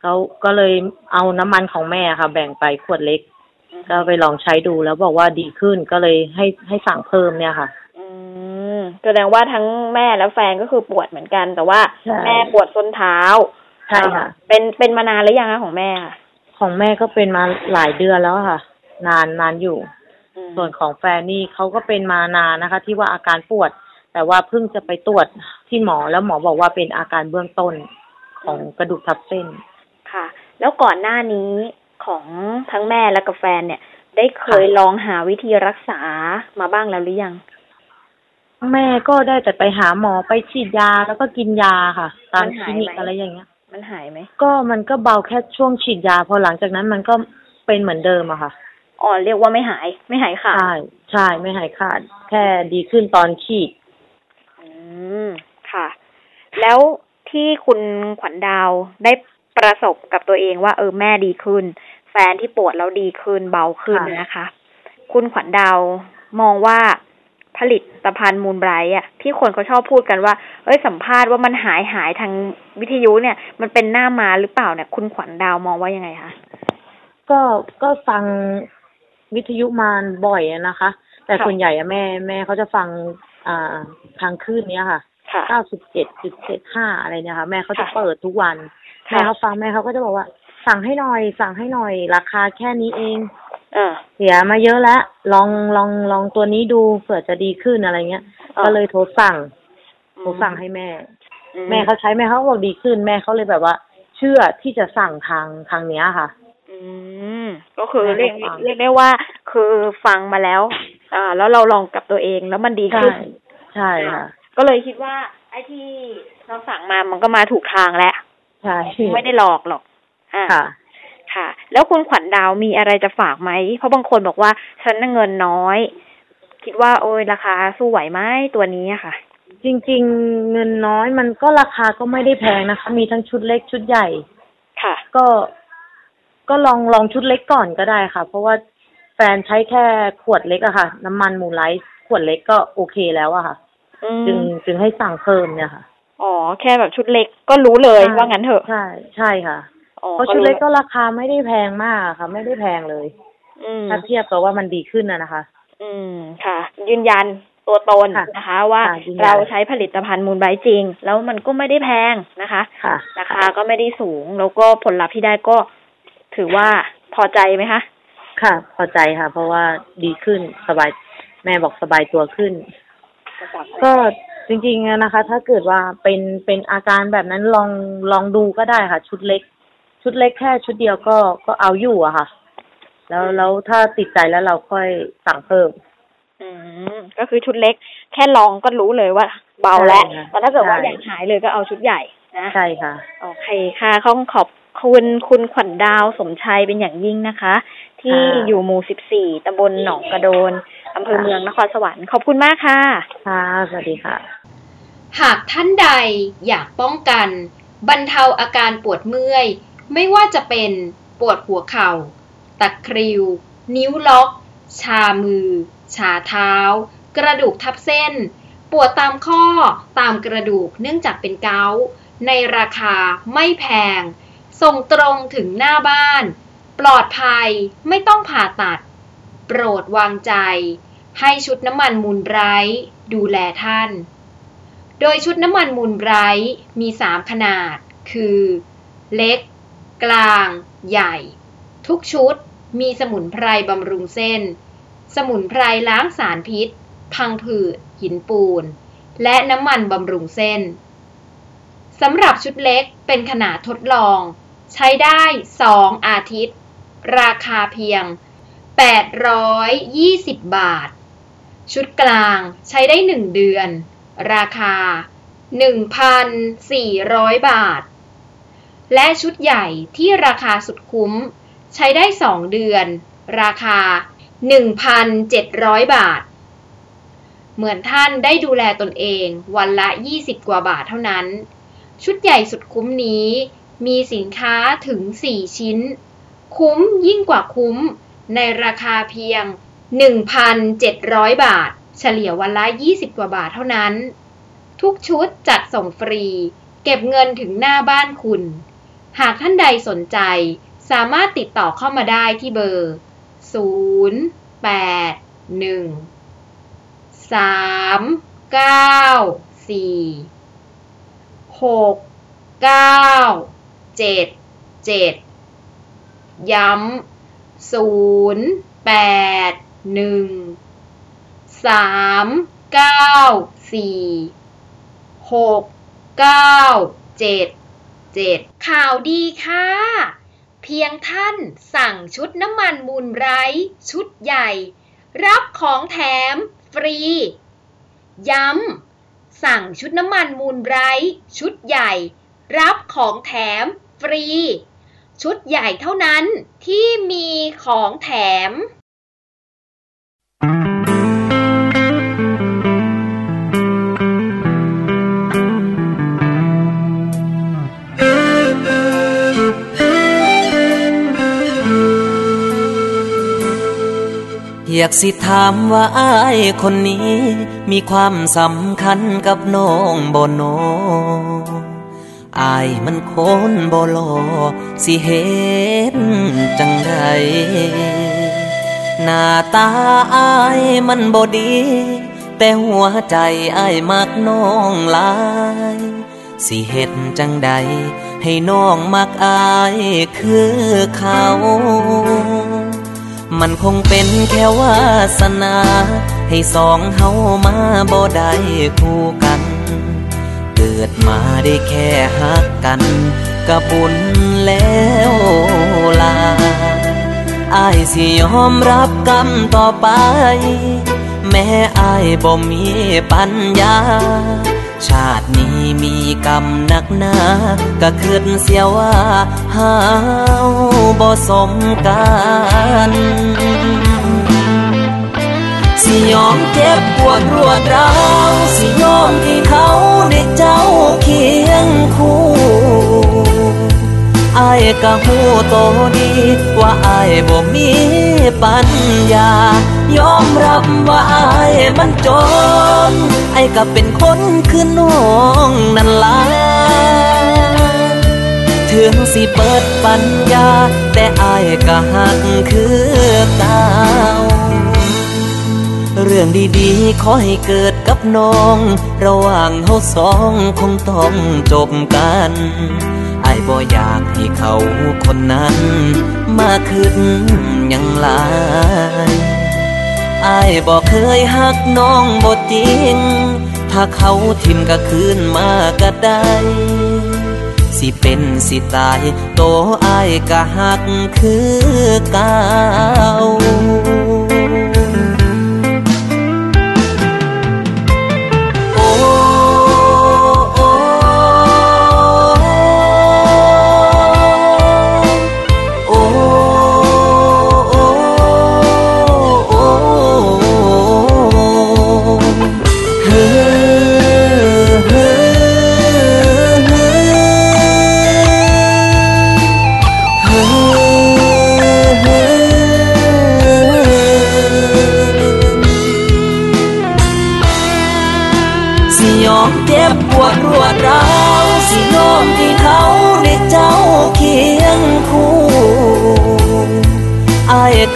เขาก็เลยเอาน้ำมันของแม่ค่ะ แบ่งไปขวดเล็ก ก็ไปลองใช้ดูแล้วบอกว่าดีขึ้นก็เลยให้ให้สั่งเพิ่มเนี่ยค่ะ
อืมแสดงว่าทั้งแม่และแฟนก็คือปวดเหมือนกัน แต่ว่า
ใช่
แม่ปวดส้นเท้า
ใช่ค่ะ
เป็นเป็นมานานหรือยังคะของแม่ค่ะ
ของแม่ก็เป็นมาหลายเดือนแล้วค่ะ นานนานอยู่
อืม
ส่วนของแฟนนี่เขาก็เป็นมานานนะคะ ที่ว่าอาการปวด แต่ว่าเพิ่งจะไปตรวจที่หมอแล้วหมอบอกว่าเป็นอาการเบื้องต้นของกระดูกทับเส้น
ค่ะ แล้วก่อนหน้านี้ของทั้งแม่และกับแฟนเนี่ย ได้เคยลองหาวิธีรักษามาบ้างแล้วหรือยัง
แม่ก็ได้แต่ไปหาหมอไปฉีดยาแล้วก็กินยาค่ะ ตาม
มัน
ค
หา
ลิ
ยไหม
นิกอะไรอย่างเงี้ย
มันหายไหม
ก็มันก็เบาแค่ช่วงฉีดยา พอหลังจากนั้นมันก็เป็นเหมือนเดิมอะค่ะ
อ๋อเรียกว่าไม่หาย ไม่หายขาด
ใช่ใช่ไม่หายขาด แค่ดีขึ้นตอนฉีด
อืมค่ะ แล้วที่คุณขวัญดาวได้ประสบกับตัวเองว่า เออแม่ดีขึ้น แฟนที่ปวดแล้วดีขึ้นเบาขึ้น
ค่ะ
นะคะ คุณขวัญดาวมองว่าผลิตภัณฑ์มูลไบรท์อะที่คนเขาชอบพูดกันว่า เอ้ยสัมภาษณ์ว่ามันหายหายทางวิทยุเนี่ย มันเป็นหน้ามาหรือเปล่าเนี่ย คุณขวัญดาวมองว่ายังไงคะ
ก็ก็ฟัง วิทยุมาบ่อยอะนะคะ แต่
ค่ะ
ส่วนใหญ่อะแม่แม่เขาจะฟังอ่าทางคลื่นเนี้ยค่ะ
ค่ะ
เก้าสิบเจ็ดจุดเจ็ดห้าอะไรเนี่ยค่ะ แม่เขาจะ
ค่ะ
เปิดทุกวัน
ค่ะ
แม่เขาฟังแม่เขาก็จะบอกว่า สั่งให้หน่อย สั่งให้หน่อย ราคาแค่นี้เอง
เออ
เสียมาเยอะแล้ว ลองลองลองตัวนี้ดูเผื่อจะดีขึ้นอะไรเงี้ย
อ่า
ก็เลยโทรสั่งโทรสั่งให้แม่ แม่เขาใช้แม่เขาก็บอกดีขึ้น แม่เขาเลยแบบว่า เชื่อที่จะสั่งทางทางเนี้ยค่ะ
อืม ก็คือ
แม่
เรียก
ก็ฟัง
เรียกได้ว่าคือฟังมาแล้ว อ่า แล้วเราลองกับตัวเองแล้วมันดี
ใช่
ขึ้น
ใช่ค่ะ
ก็เลยคิดว่า ไอ้ที่เราสั่งมามันก็มาถูกทางแล้ว
ใช่
ไม่ได้หลอกหรอก อ่า
ค่ะ
ค่ะแล้วคุณขวัญดาวมีอะไรจะฝากไหม เพราะบางคนบอกว่าฉันน่ะเงินน้อย คิดว่าโอ้ยราคาสู้ไหวไหมตัวนี้อะค่ะ
จริง ๆ เงินน้อยมันก็ราคาก็ไม่ได้แพงนะคะ มีทั้งชุดเล็กชุดใหญ่
ค่ะ
ก็ ก็ลองลองชุดเล็กก่อนก็ได้ค่ะ เพราะว่าแฟนใช้แค่ขวดเล็กอะค่ะ น้ำมันมูลไลท์ขวดเล็กก็โอเคแล้วอะค่ะ
อืม
จึงจึงให้สั่งเพิ่มเนี่ยค่ะ
อ๋อแค่แบบชุดเล็กก็รู้เลย
ใช่
ว่างั้นเถอะ
ใช่ใช่ค่ะ
อ๋อ
เพราะชุดเล็กก็ราคาไม่ได้แพงมากอะค่ะ ไม่ได้แพงเลย
อืม
ถ้าเทียบกับว่ามันดีขึ้นนะนะคะ
อืมค่ะ ยืนยันตัวตน
ค่ะ
นะคะ ว่า
ค่ะยืนยัน
เราใช้ผลิตภัณฑ์มูลไบรท์จริง แล้วมันก็ไม่ได้แพงนะคะ
ค่ะ
ราคาก็ไม่ได้สูง แล้วก็ผลลัพธ์ที่ได้ก็ ถือว่าพอใจไหมคะ
ค่ะ พอใจค่ะ เพราะว่าดีขึ้นสบายแม่บอกสบายตัวขึ้น ก็จริงๆอะนะคะ ถ้าเกิดว่าเป็นเป็นอาการแบบนั้นลองลองดูก็ได้ค่ะ ชุดเล็ก ชุดเล็กแค่ชุดเดียวก็ก็เอาอยู่อะค่ะ แล้วแล้วถ้าติดใจแล้วเราค่อยสั่งเพิ่ม
อืมก็คือชุดเล็ก แค่ลองก็รู้เลยว่า เบาแล้ว
ใช่ค่ะ
แต่ถ้าเกิดว่า
ใช่
อยากหายเลยก็เอาชุดใหญ่นะ
ใช่ค่ะ
โอเคค่ะขอบขอบ คุณคุณขวัญดาวสมชัยเป็นอย่างยิ่งนะคะ ที่
ค่ะ
อยู่หมู่สิบสี่ตำบลหนองกระโดนอำเภอเมืองนครสวรรค์ขอบคุณมากค่ะ
ค่ะ สวัสดีค่ะ
หากท่านใดอยากป้องกัน บรรเทาอาการปวดเมื่อย ไม่ว่าจะเป็นปวดหัวเข่าตะคริว นิ้วล็อก ชามือ ชาเท้า กระดูกทับเส้น ปวดตามข้อตามกระดูกเนื่องจากเป็นเกาต์ในราคาไม่แพง ส่งตรงถึงหน้าบ้าน ปลอดภัยไม่ต้องผ่าตัด โปรดวางใจ ให้ชุดน้ำมันมูลไบรท์ดูแลท่าน โดยชุดน้ำมันมูลไบรท์มี 3 ขนาด คือ เล็ก กลาง ใหญ่ ทุกชุดมีสมุนไพรบำรุงเส้น สมุนไพรล้างสารพิษ พังผืด หินปูน และน้ำมันบำรุงเส้น
สำหรับชุดเล็กเป็นขนาดทดลอง ใช้ได้ 2 อาทิตย์ ราคาเพียง 820 บาท ชุดกลางใช้ได้ 1 เดือน ราคา 1,400 บาท และชุดใหญ่ที่ราคาสุดคุ้ม ใช้ได้ 2 เดือน ราคา 1,700 บาท เหมือนท่านได้ดูแลตนเองวันละ 20 กว่าบาทเท่านั้น ชุดใหญ่สุดคุ้มนี้ มีสินค้าถึง 4 ชิ้น คุ้มยิ่งกว่าคุ้ม ในราคาเพียง 1,700 บาท เฉลี่ยวันละ 20 กว่าบาทเท่านั้น ทุกชุดจัดส่งฟรี เก็บเงินถึงหน้าบ้านคุณ หากท่านใดสนใจสามารถติดต่อเข้ามาได้ที่เบอร์ 0 8 1 3 9 4 6 9 7 7ย้ำ0 8 1 3 9 4 6 9 7 7ข่าวดีค่ะ เพียงท่านสั่งชุดน้ำมันมูลไรท์ชุดใหญ่ รับของแถมฟรี ย้ำสั่งชุดน้ำมันมูลไรท์ชุดใหญ่ รับของแถม ฟรี ชุดใหญ่เท่านั้นที่มีของแถม
อยากสิถามว่าอายคนนี้ มีความสำคัญกับน้องบ่โน อายมันคนบ่ลอสิเห็นจังใดหน้าตาอายมันบ่ดี แต่หัวใจอายมักน้องหลาย สิเฮ็ดจังใด ให้น้องมักอายคือเขา มันคงเป็นแค่วาสนา ให้สองเฮามาบ่ได้คู่กัน เกิดมาได้แค่หักกันกะบุญแล้วลาอายสิยอมรับกรรมต่อไป แม้อายบ่มีปัญญา ชาตินี้มีกรรมหนักหนาก็คืดเสียว่าหาวบ่สมกัน สิยอมเจ็บปวดรวดร้าวสิยอมที่เขาได้เจ้าเคียงคู่อายก็หูโตดีว่าอายบ่มีปัญญายอมรับว่าอายมันจนไอ้ก็เป็นคนคือน้องนั่นล่ะถึงสิเปิดปัญญา แต่อายก็หักคือเก่า เรื่องดีๆ ขอให้เกิดกับน้อง ระหว่างเฮาสองคงต้องจบกันไอ้บ่อยากให้เขาคนนั้น มาขึ้นยังหลายไอ้บ่เคยหักน้องบ่จริง ถ้าเขาทิมก็คืนมาก็ได้สิเป็นสิตายโตไอ้ายก็หักคือเก่า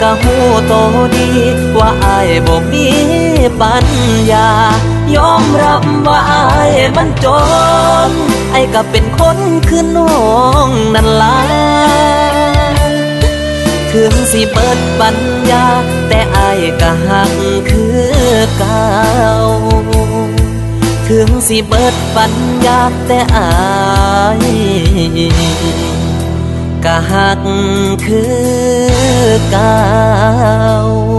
ก็หูโตดี ว่าอายบ่มีปัญญายอมรับว่าอายมันจนไอ้ก็เป็นคนคือน้องนั่นล่ะถึงสิเบิดปัญญา แต่อายก็หักคือเก่าถึงสิเบิดปัญญาแต่อาย กะหักคือเก่า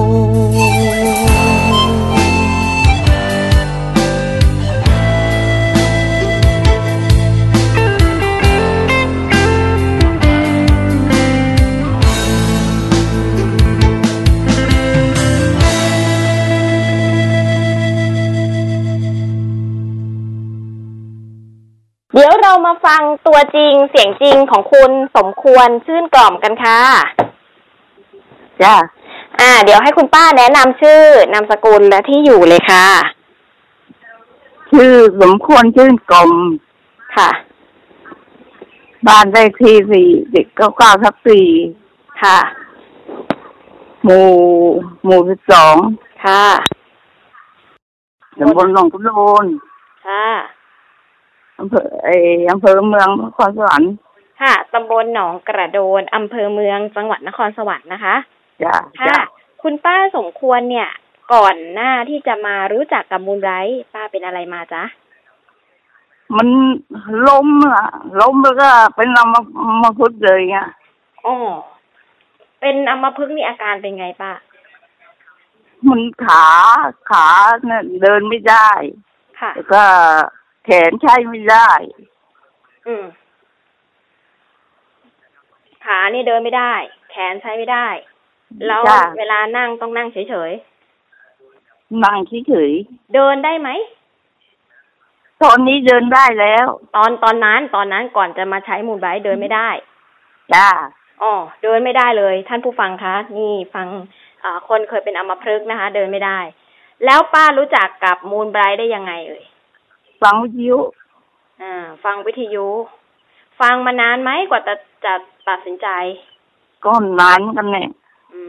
ฟังตัวจริงเสียงจริงของคุณสมควรชื่นกล่อมกันค่ะ
จ้า
อ่า เดี๋ยวให้คุณป้าแนะนำชื่อนามสกุลและที่อยู่เลยค่ะ
ชื่อสมควรชื่นกลม
ค่ะ
บ้านเลขที่สี่เด็กเก้าเก้าทับสี่
ค่ะ
หมู่ หมู่สิบสอง
ค่ะ
ตำบลหนองกุโลน
ค่ะ
อำเภอไออำเภอเมืองนครสวรรค์
ค่ะตำบลหนองกระโดนอำเภอเมืองจังหวัดนครสวรรค์นะคะ
จ้า
ค่ะ
จ้า
คุณป้าสมควรเนี่ย ก่อนหน้าที่จะมารู้จักกับมูลไบรท์ป้าเป็นอะไรมาจ๊ะ
มันล้มอะล้มแล้วก็เป็นลำมามาพุดเลยไง
อ๋อเป็นอัมพฤกษ์นี่อาการเป็นไงป้า
มันขาขาเนี่ยเดินไม่ได้
ค่ะ
แล้วก็ แขนใช้ไม่ได้
อืม ขานี่เดินไม่ได้ แขนใช้ไม่ได้ แล้ว
จ้ะ
เวลานั่งต้องนั่งเฉย
นั่งเฉย
ๆ เดินได้ไหม
ๆตอนนี้เดินได้แล้ว
ตอนตอนนั้นตอนนั้นก่อนจะมาใช้มูลไบรท์เดินไม่ได้
จ้า
อ๋อเดินไม่ได้เลย ท่านผู้ฟังคะ นี่ฟังอ่าคนเคยเป็นอัมพฤกษ์นะคะ เดินไม่ได้ แล้วป้ารู้จักกับมูลไบรท์ได้ยังไงเอ่ย
ฟังวิทยุ
อ่า ฟังวิทยุ ฟังมานานไหมกว่าจะจะตัดสินใจ
ก็นานกันเนี่ย
อื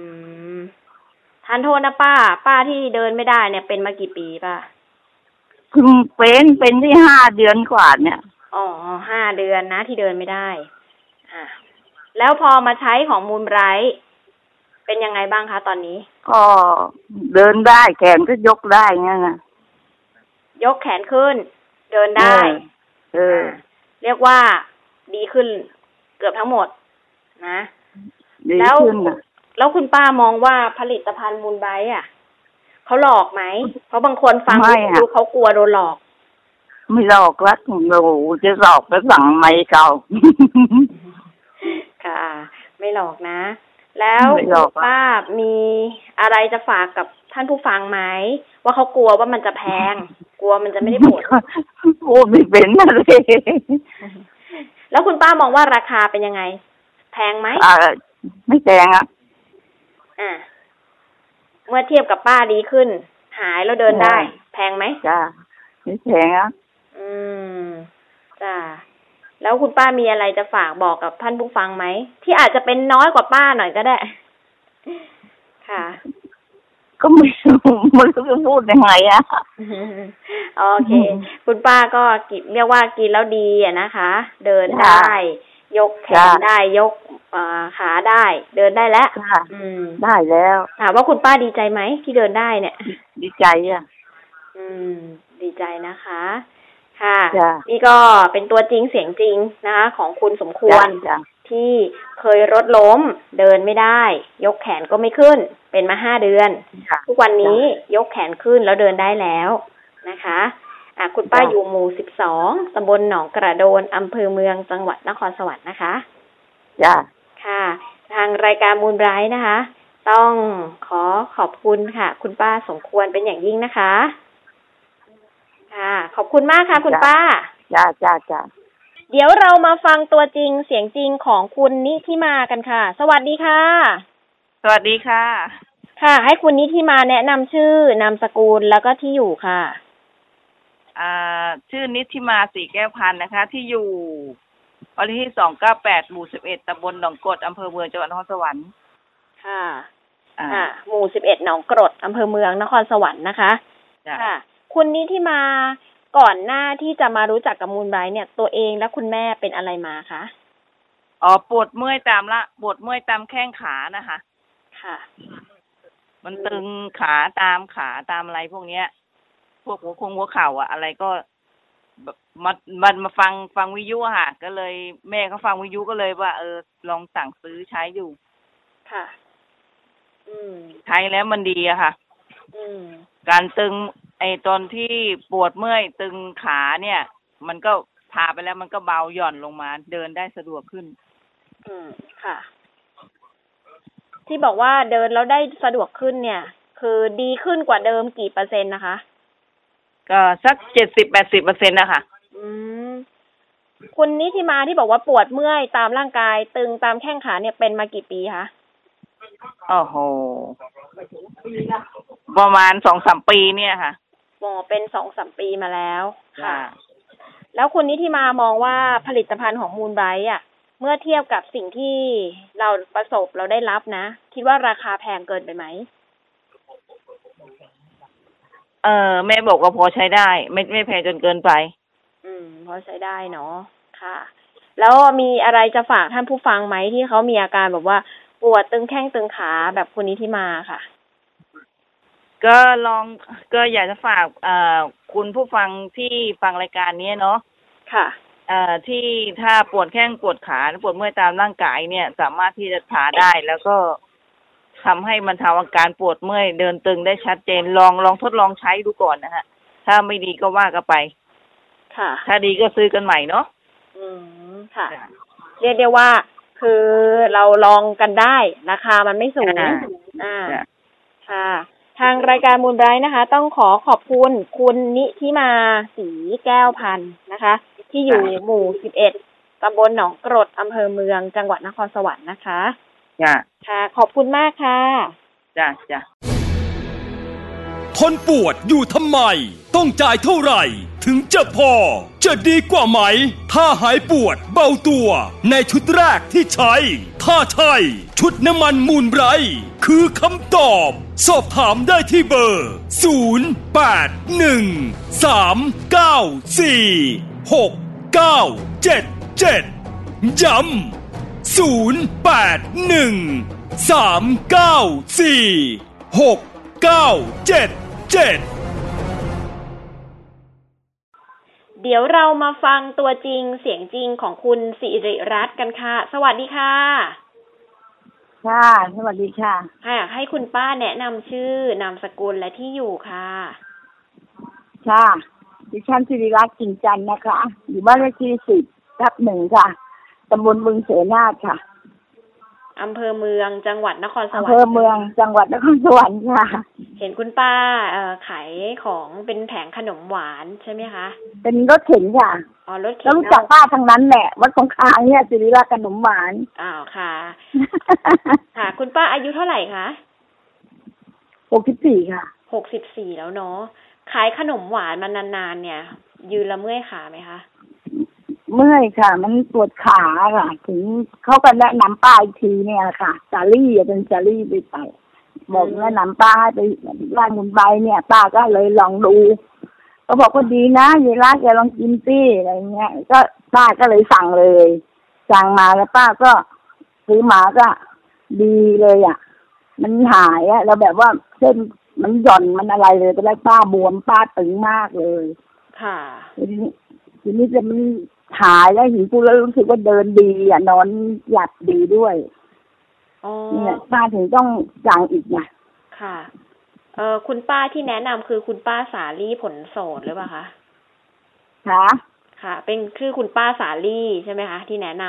มทานโทษนะป้า ป้าที่เดินไม่ได้เนี่ยเป็นมากี่ปีป้า
เพิ่งเป็นเป็นที่ห้าเดือนกว่าเนี่ย
อ๋อห้าเดือนนะที่เดินไม่ได้ อ่า แล้วพอมาใช้ของมูลไบรท์เป็นยังไงบ้างคะตอนนี้
ก็เดินได้แขนก็ยกได้เงี้ยนะ
ยกแขนขึ้น เดินได้
เออ
เรียกว่าดีขึ้นเกือบทั้งหมด นะ
ดี
แล้ว
ขึ้นอะ
แล้วคุณป้ามองว่าผลิตภัณฑ์มูลไบรท์อะเขาหลอกไหม เพราะบางคนฟัง
ไม่
วิท
อะ
ยุเขากลัวโดนหลอก
ไม่หลอกลักโอ้โหจะหลอกไปสั่งไม่เก่า
ค่ะ ไม่หลอกนะ แล้ว
ไม่หลอก
คุณป้ามีอะไรจะฝากกับ ท่านผู้ฟังไหมว่าเขากลัวว่ามันจะแพง กลัวมันจะไม่ได้ผล
พูดไม่เป็นอะไร
แล้วคุณป้ามองว่าราคาเป็นยังไง แพงไหม
อ่าไม่แพงอะ
อ่าเมื่อเทียบกับป้าดีขึ้น หายแล้วเดินได้
ใช่
แพงไหม
จ้าไม่แพงอะ
อืมจ้าแล้วคุณป้ามีอะไรจะฝากบอกกับท่านผู้ฟังไหมที่อาจจะเป็นน้อยกว่าป้าหน่อยก็ได้ ค่ะ
ก็ไม่รู้ไม่รู้จะพูดยังไงอะ
โอเค คุณป้าก็กินเรียกว่ากินแล้วดีอะนะคะ เดิน
จ้ะ
ได้ ยกแขน
จ้ะ
ได้ยกเอ่อขาได้ เดินได้แล้ว
จ้า
อืม
ได้แล้ว
ถามว่าคุณป้าดีใจไหมที่เดินได้เนี่ย
ดีใจอะ
อืม ดีใจนะคะ ค่ะ
จ้ะ
นี่ก็เป็นตัวจริงเสียงจริงนะคะของคุณสมควร
จ้า
ที่เคยรถล้ม เดินไม่ได้ ยกแขนก็ไม่ขึ้น เป็นมาห้าเดือน
จ้ะ
ทุกวันนี้ยกแขนขึ้นแล้วเดินได้แล้วนะคะอะคุณป้า
จ้ะ
อยู่หมู่สิบสองตำบลหนองกระโดนอำเภอเมืองจังหวัดนครสวรรค์นะคะ
จ้า
ค่ะ ทางรายการมูลไบรท์นะคะ ต้องขอขอบคุณค่ะ คุณป้าสมควรเป็นอย่างยิ่งนะคะ ค่ะ ขอบคุณมากค่ะ คุณป้า
จ้าจ้าจ้า
เดี๋ยวเรามาฟังตัวจริงเสียงจริงของคุณนิธิมากันค่ะ สวัสดีค่ะ
สวัสดีค่ะ
ค่ะ ให้คุณนิธิมาแนะนำชื่อนามสกุลแล้วก็ที่อยู่ค่ะ
อ่าชื่อนิธิมาสีแก้วพันธุ์นะคะ ที่อยู่วันที่สองเก้าแปดหมู่สิบเอ็ดตำบลหนองกดอำเภอเมืองจังหวัดนครสวรรค์
ค่ะ
อ่า
อ่า หมู่สิบเอ็ดหนองกรดอำเภอเมืองนครสวรรค์นะคะ
จ้ะ
ค่ะ คุณนิธิมา ก่อนหน้าที่จะมารู้จักกับมูลไบรท์เนี่ย ตัวเองและคุณแม่เป็นอะไรมาคะ
อ๋อปวดเมื่อยตามละปวดเมื่อยตามแข้งขานะคะ
ค่ะ
มันตึงขาตามขาตามอะไรพวกเนี้ย พวกหัวคงหัวเข่าอะอะไรก็แบบมามามาฟังฟังวิทยุอะค่ะ ก็เลยแม่เขาฟังวิทยุก็เลยว่า เออ ลองสั่งซื้อใช้อยู่
ค่ะ อืม
ใช้แล้วมันดีอะค่ะ
อืม
การตึง ไอ้ตอนที่ปวดเมื่อยตึงขาเนี่ย มันก็พาไปแล้วมันก็เบาหย่อนลงมา เดินได้สะดวกขึ้น
อืมค่ะ ที่บอกว่าเดินแล้วได้สะดวกขึ้นเนี่ย คือดีขึ้นกว่าเดิมกี่เปอร์เซ็นต์นะคะ
ก็สักเจ็ดสิบแปดสิบเปอร์เซ็นต์นะคะ
อืมคุณนิติมาที่บอกว่าปวดเมื่อยตามร่างกาย ตึงตามแข้งขาเนี่ยเป็นมากี่ปีคะ
โอ้โห ประมาณสองสามปีเนี่ยค่ะ
หมอเป็นสองสามปีมาแล้ว
ค่ะ
แล้วคุณนิติมามองว่าผลิตภัณฑ์ของมูลไบรท์อะ เมื่อเทียบกับสิ่งที่เราประสบเราได้รับนะ คิดว่าราคาแพงเกินไปไหม
เออแม่บอกว่าพอใช้ได้ ไม่ไม่แพงจนเกินไป
อืม พอใช้ได้เนาะค่ะ แล้วมีอะไรจะฝากท่านผู้ฟังไหมที่เขามีอาการแบบว่าปวดตึงแข้งตึงขาแบบคุณนิธิมาค่ะ
ก็ลองก็อยากจะฝากเอ่อคุณผู้ฟังที่ฟังรายการนี้เนาะ
ค่ะ
เอ่อที่ถ้าปวดแข้งปวดขาหรือปวดเมื่อยตามร่างกายเนี่ย สามารถที่จะทาได้แล้วก็ทำให้มันทาอาการปวดเมื่อยเดินตึงได้ชัดเจนลองลองทดลองใช้ดูก่อนนะฮะ ถ้าไม่ดีก็ว่ากันไป
ค่ะ
ถ้าดีก็ซื้อกันใหม่เนาะ
อืมค่ะ เรียกได้ว่า คือเราลองกันได้ ราคามันไม่สูง
อ่า
อ่าค่ะ ทางรายการมูลไบรท์นะคะ ต้องขอขอบคุณคุณนิธิมาสีแก้วพันธ์นะคะ ที่อยู่หมู่สิบเอ็ดตำบลหนองกรดอำเภอเมืองจังหวัดนครสวรรค์นะคะ
จ้ะ
ค่ะ ขอบคุณมากค่ะ
จ้ะจ้ะ
ทนปวดอยู่ทำไม ต้องจ่ายเท่าไหร่ ถึงจะพอ จะดีกว่าไหม ถ้าหายปวดเบาตัว ในชุดแรกที่ใช้ ถ้าใช่ ชุดน้ำมันมูลไบรท์คือคำตอบ สอบถามได้ที่เบอร์ 0 8 1 3 9 4 6 9 7 7 ย้ำ0 8 1 3 9 4 6 9 7 7
เดี๋ยวเรามาฟังตัวจริงเสียงจริงของคุณสิริรัตน์กันค่ะ สวัสดีค่ะ
ค่ะ สวัสดีค่ะ
ค่ะ ให้คุณป้าแนะนำชื่อนามสกุลและที่อยู่ค่ะ
ค่ะ ดิฉันสิริรัตน์กิ่งจันทร์นะคะ อยู่บ้านเลขที่สิบทับหนึ่งค่ะ ตำบลบึงเสนาทค่ะ
อำเภอเมืองจังหวัดนครสวรรค์
อำเภอเมืองจังหวัดนครสวรรค์ค่ะ
เห็นคุณป้าเอ่อขายของเป็นแผงขนมหวานใช่ไหมคะ
เป็นรถเข็นค่ะ
อ๋อรถเข็
แล้ว
น
รู้จักป้าทั้งนั้นแหละวัดสงขลาเนี่ยสิริรัตน์ขนมหวาน
อ้าวค่ะ ค่ะ คุณป้าอายุเท่าไหร่คะ
หกสิบสี่ค่ะ
หกสิบสี่แล้วเนาะขายขนมหวานมานานๆเนี่ย ยืนละเมื่อยขาไหมคะ
เมื่อยค่ะ มันปวดขาค่ะ ถึงเขาก็แนะนำป้าอีกทีเนี่ยค่ะจารี่อะเป็นจารี่ไปไปบอกแนะนำป้าให้ไปร้านมุนใบเนี่ย ป้าก็เลยลองดูก็บอกว่าดีนะยีร้านแกลองกินสิอะไรเงี้ย ก็ป้าก็เลยสั่งเลย สั่งมาแล้วป้าก็ซื้อมาก็ดีเลยอะ มันหายอะแล้วแบบว่าเส้นมันหย่อนมันอะไรเลยตอนแรกป้าบวมป้าตึงมากเลย
ค่ะ
ทีนี้ทีนี้จะมัน หายแล้วหินปูแล้วรู้สึกว่าเดินดีอะนอนหลับดีด้วย
อ๋อ
เนี่ยป้าถึงต้องสั่งอีกไง
ค่ะเอ่อคุณป้าที่แนะนำคือคุณป้าสาลี่ผลโสดหรือเปล่าคะ
ค่ะ
ค่ะ เป็นคือคุณป้าสาลี่ใช่ไหมคะที่แนะน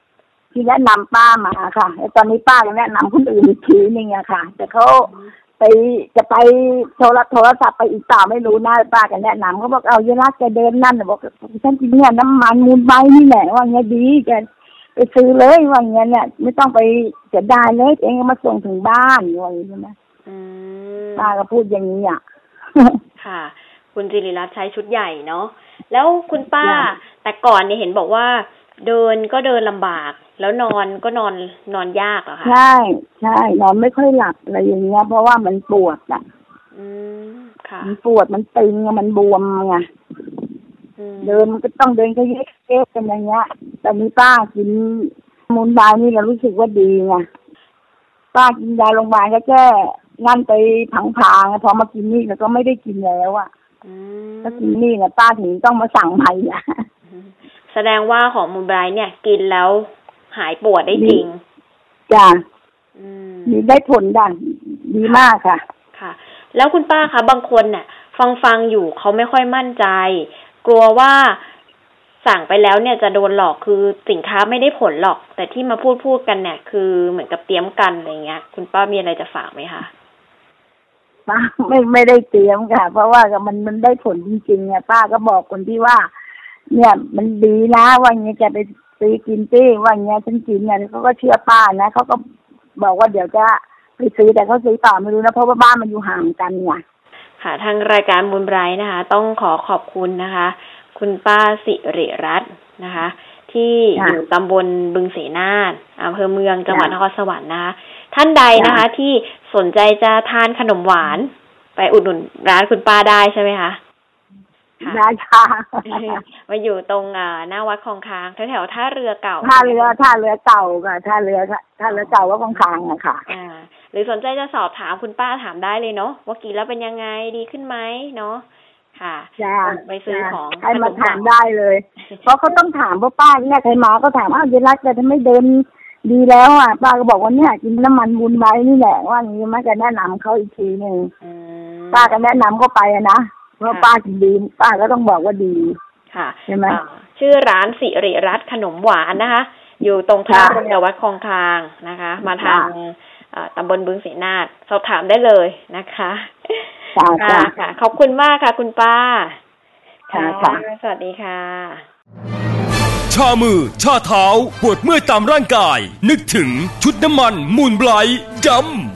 ำ
ที่แนะนำป้ามาค่ะแล้วตอนนี้ป้ายังแนะนำคนอื่นอีกทีนึงอะค่ะ แต่เขา ไปจะไปโทรโทรศัพท์ไปอีกต่าไม่รู้นะป้าก็แนะนำเขาบอกเอาเยลักแกเดินนั่นน่ะบอกฉันกินเนี่ยน้ำมันมูลใบนี่แหละว่าไงดีแกไปซื้อเลยว่าไงเนี่ยไม่ต้องไปเสียดายเลยเองเอามาส่งถึงบ้านว่าอย่างนี้ใช่ไหม
อืม
ป้าก็พูดอย่างนี้อะ
ค่ะ คุณจิริรัตน์ใช้ชุดใหญ่เนาะแล้วคุณป้า
จ้ะ
แต่ก่อนเนี่ยเห็นบอกว่า เดินก็เดินลำบาก แล้วนอนก็นอนนอนยากเหรอคะ
ใช่ใช่นอนไม่ค่อยหลับอะไรอย่างเงี้ย เพราะว่ามันปวดอะ
อืมค่ะ
มันปวดมันตึงอะมันบวมไง
อืม
เดินมันก็ต้องเดินก็เยกเยกกันอย่างเงี้ยแต่นี้ป้ากินมูลบายนี่เรารู้สึกว่าดีไงป้ากินยาโรงพยาบาลก็แค่นั่นไปผังๆพอมากินนี่แล้วก็ไม่ได้กินแล้วอะ
อ
ก็กินนี่แหละป้าถึงต้องมาสั่งใหม่อะ
แสดงว่าของมูลไบรท์เนี่ย กินแล้วหายปวดได้จริง
จ้ะมีได้ผลดังดีมากค่ะ
ค่ะ แล้วคุณป้าคะบางคนเนี่ยฟังฟังอยู่เขาไม่ค่อยมั่นใจ กลัวว่าสั่งไปแล้วเนี่ยจะโดนหลอกคือสินค้าไม่ได้ผลหรอก แต่ที่มาพูดพูดกันเนี่ย คือเหมือนกับเตรียมกันอะไรเงี้ย คุณป้ามีอะไรจะฝากไหมคะ
ป้าไม่ไม่ได้เตรียมค่ะ เพราะว่ามันมันได้ผลจริงๆเนี่ยป้าก็บอกคนที่ว่า เนี่ยมันดีนะว่าอย่างเงี้ยจะไปซื้อกินตี้ว่าอย่างเงี้ยฉันกินเนี่ยเขาก็เชื่อป้านะเขาก็บอกว่าเดี๋ยวจะไปซื้อแต่เขาซื้อต่อไม่รู้นะเพราะว่าบ้านมันอยู่ห่างกันไง
ค่ะทางรายการมูลไบรท์นะคะ ต้องขอขอบคุณนะคะ คุณป้าสิริรัตน์นะคะ ที่อยู่ตำบลบึงเสนาทอำเภอเมืองจังหวัดนครสวรรค์นะคะท่านใดนะคะ ที่สนใจจะทานขนมหวาน ไปอุดหนุนร้านคุณป้าได้ใช่ไหมคะ
ได้ค่ะ
มาอยู่ตรงอ่าหน้าวัดคลองค้างแถวๆท่าเรือเก่า
ท่าเรือท่าเรือเก่าค่ะท่าเรือท่าเรือเก่าว่าของคางอะค่ะ
อ่า หรือสนใจจะสอบถามคุณป้าถามได้เลยเนาะว่ากินแล้วเป็นยังไงดีขึ้นไหมเนาะค่ะ
จ้า
ไปซื้อของ
ใครมาถามได้เลย เพราะเขาต้องถามเพราะป้าเนี่ยใครมาก็ถามอ้าวเยนรักจะทำไม่เดินดีแล้วอะป้าก็บอกว่าเนี่ยกินน้ำมันบุญไว้นี่แหละว่าอย่างนี้มันจะแนะนำเขาอีกทีหนึ่งป้าก็แนะนำเขาไปอะนะ เพราะป้ากินดีป้าก็ต้องบอกว่าดี
ค่ะ
ใช่ไหม
อ่าชื่อร้านสิริรัตน์ขนมหวานนะคะ อยู่ตรงท่าเรือวัดคลองคางนะคะ มาทางอ่าตำบลบึงศรีนาฏสอบถามได้เลยนะคะ
ค่ะ
ค่ะค่ะ ขอบคุณมากค่ะ คุณป้า
ค่ะค่ะ
สวัสดีค่ะ
ชามือ ชาเท้า ปวดเมื่อยตามร่างกาย นึกถึงชุดน้ำมัน มูลไบรท์ย้ำ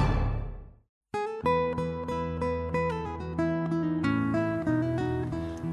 7